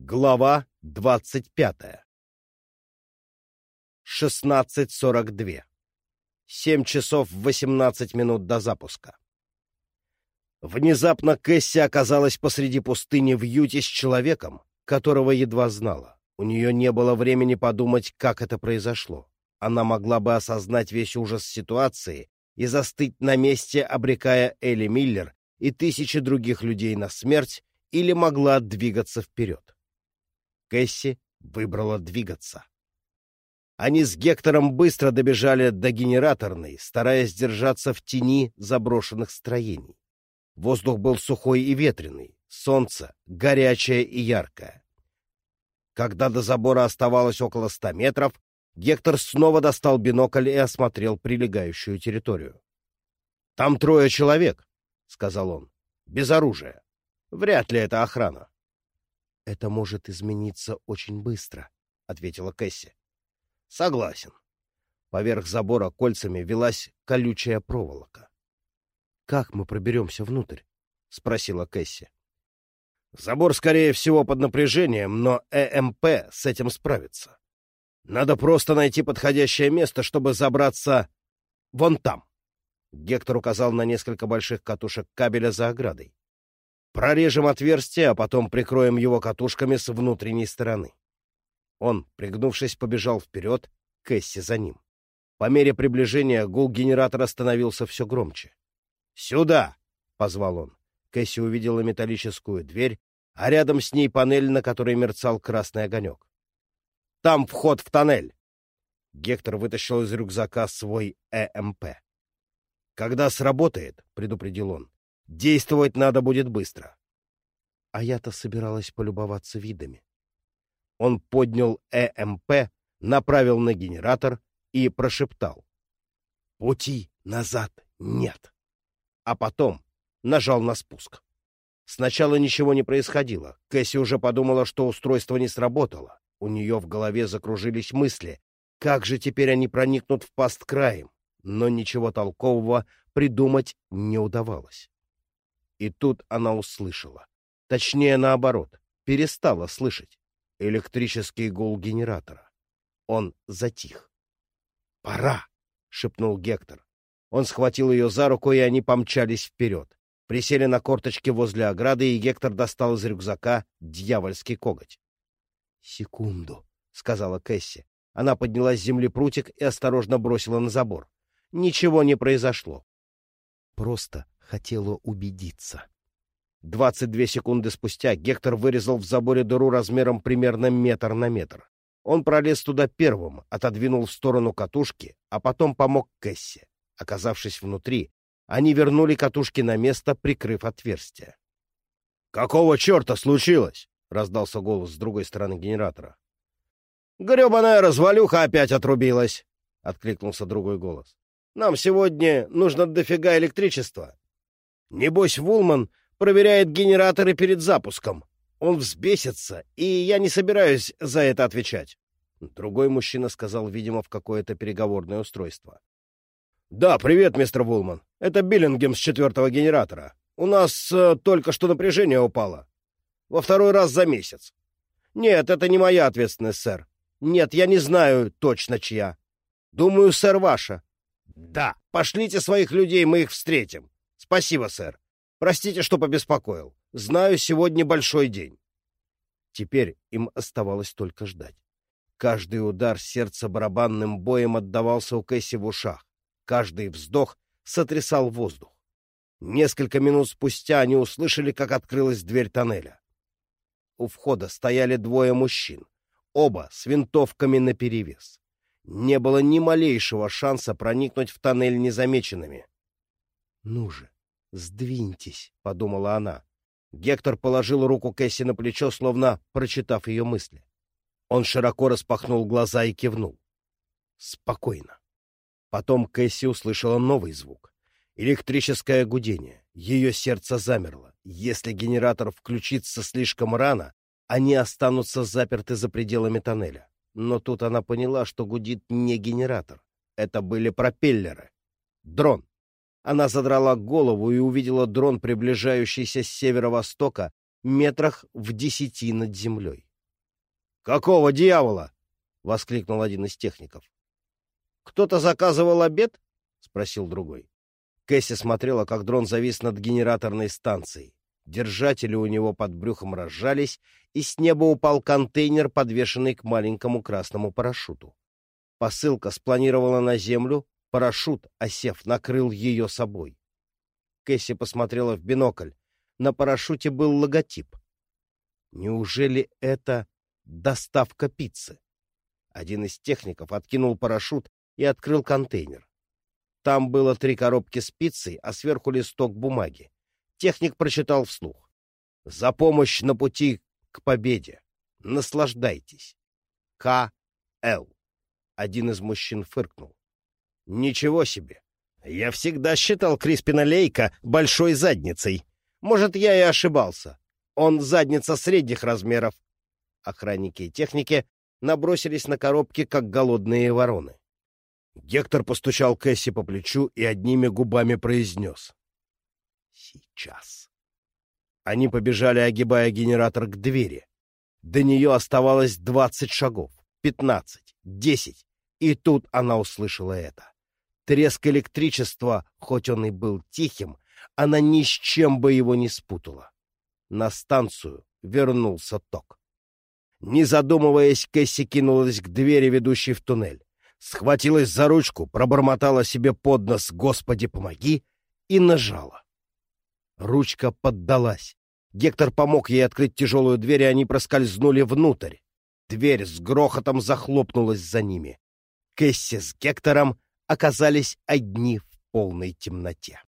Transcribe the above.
Глава 25. 16.42. 7 часов 18 минут до запуска. Внезапно Кэсси оказалась посреди пустыни в юте с человеком, которого едва знала. У нее не было времени подумать, как это произошло. Она могла бы осознать весь ужас ситуации и застыть на месте, обрекая Элли Миллер и тысячи других людей на смерть, или могла двигаться вперед. Кэсси выбрала двигаться. Они с Гектором быстро добежали до генераторной, стараясь держаться в тени заброшенных строений. Воздух был сухой и ветреный, солнце горячее и яркое. Когда до забора оставалось около ста метров, Гектор снова достал бинокль и осмотрел прилегающую территорию. — Там трое человек, — сказал он, — без оружия. Вряд ли это охрана. — Это может измениться очень быстро, — ответила Кэсси. — Согласен. Поверх забора кольцами велась колючая проволока. — Как мы проберемся внутрь? — спросила Кэсси. Забор, скорее всего, под напряжением, но ЭМП с этим справится. Надо просто найти подходящее место, чтобы забраться вон там. Гектор указал на несколько больших катушек кабеля за оградой. Прорежем отверстие, а потом прикроем его катушками с внутренней стороны. Он, пригнувшись, побежал вперед, Кэсси за ним. По мере приближения гул генератора становился все громче. «Сюда!» — позвал он. Кэсси увидела металлическую дверь, а рядом с ней панель, на которой мерцал красный огонек. «Там вход в тоннель!» Гектор вытащил из рюкзака свой ЭМП. «Когда сработает, — предупредил он, — действовать надо будет быстро». А я-то собиралась полюбоваться видами. Он поднял ЭМП, направил на генератор и прошептал. «Пути назад нет». А потом нажал на спуск. Сначала ничего не происходило. Кэсси уже подумала, что устройство не сработало. У нее в голове закружились мысли. Как же теперь они проникнут в паст краем? Но ничего толкового придумать не удавалось. И тут она услышала. Точнее, наоборот, перестала слышать. Электрический гул генератора. Он затих. «Пора!» — шепнул Гектор. Он схватил ее за руку, и они помчались вперед. Присели на корточки возле ограды, и Гектор достал из рюкзака дьявольский коготь. — Секунду, — сказала Кэсси. Она подняла с земли прутик и осторожно бросила на забор. Ничего не произошло. Просто хотела убедиться. Двадцать две секунды спустя Гектор вырезал в заборе дыру размером примерно метр на метр. Он пролез туда первым, отодвинул в сторону катушки, а потом помог Кэсси. Оказавшись внутри, они вернули катушки на место, прикрыв отверстие. «Какого черта случилось?» — раздался голос с другой стороны генератора. «Гребаная развалюха опять отрубилась!» — откликнулся другой голос. «Нам сегодня нужно дофига электричества. Небось, Вулман проверяет генераторы перед запуском. Он взбесится, и я не собираюсь за это отвечать». Другой мужчина сказал, видимо, в какое-то переговорное устройство. «Да, привет, мистер Вулман. Это Биллингем с четвертого генератора. У нас э, только что напряжение упало. Во второй раз за месяц. Нет, это не моя ответственность, сэр. Нет, я не знаю точно чья. Думаю, сэр, ваша. Да, пошлите своих людей, мы их встретим. Спасибо, сэр. Простите, что побеспокоил. Знаю, сегодня большой день. Теперь им оставалось только ждать. Каждый удар сердца барабанным боем отдавался у Кэсси в ушах. Каждый вздох сотрясал воздух. Несколько минут спустя они услышали, как открылась дверь тоннеля. У входа стояли двое мужчин, оба с винтовками наперевес. Не было ни малейшего шанса проникнуть в тоннель незамеченными. — Ну же, сдвиньтесь, — подумала она. Гектор положил руку Кэсси на плечо, словно прочитав ее мысли. Он широко распахнул глаза и кивнул. — Спокойно. Потом Кэсси услышала новый звук. Электрическое гудение. Ее сердце замерло. Если генератор включится слишком рано, они останутся заперты за пределами тоннеля. Но тут она поняла, что гудит не генератор. Это были пропеллеры. Дрон. Она задрала голову и увидела дрон, приближающийся с северо-востока, метрах в десяти над землей. «Какого дьявола?» — воскликнул один из техников. «Кто-то заказывал обед?» — спросил другой. Кэсси смотрела, как дрон завис над генераторной станцией. Держатели у него под брюхом разжались, и с неба упал контейнер, подвешенный к маленькому красному парашюту. Посылка спланировала на землю, парашют, осев, накрыл ее собой. Кэсси посмотрела в бинокль. На парашюте был логотип. Неужели это доставка пиццы? Один из техников откинул парашют и открыл контейнер. Там было три коробки с пиццей, а сверху листок бумаги. Техник прочитал вслух. «За помощь на пути к победе. Наслаждайтесь. К. Л. Один из мужчин фыркнул. «Ничего себе! Я всегда считал Криспина Лейка большой задницей. Может, я и ошибался. Он задница средних размеров». Охранники и техники набросились на коробки, как голодные вороны. Гектор постучал Кэсси по плечу и одними губами произнес. «Сейчас». Они побежали, огибая генератор к двери. До нее оставалось двадцать шагов, пятнадцать, десять, и тут она услышала это. Треск электричества, хоть он и был тихим, она ни с чем бы его не спутала. На станцию вернулся ток. Не задумываясь, Кэсси кинулась к двери, ведущей в туннель. Схватилась за ручку, пробормотала себе под нос «Господи, помоги!» и нажала. Ручка поддалась. Гектор помог ей открыть тяжелую дверь, и они проскользнули внутрь. Дверь с грохотом захлопнулась за ними. Кэсси с Гектором оказались одни в полной темноте.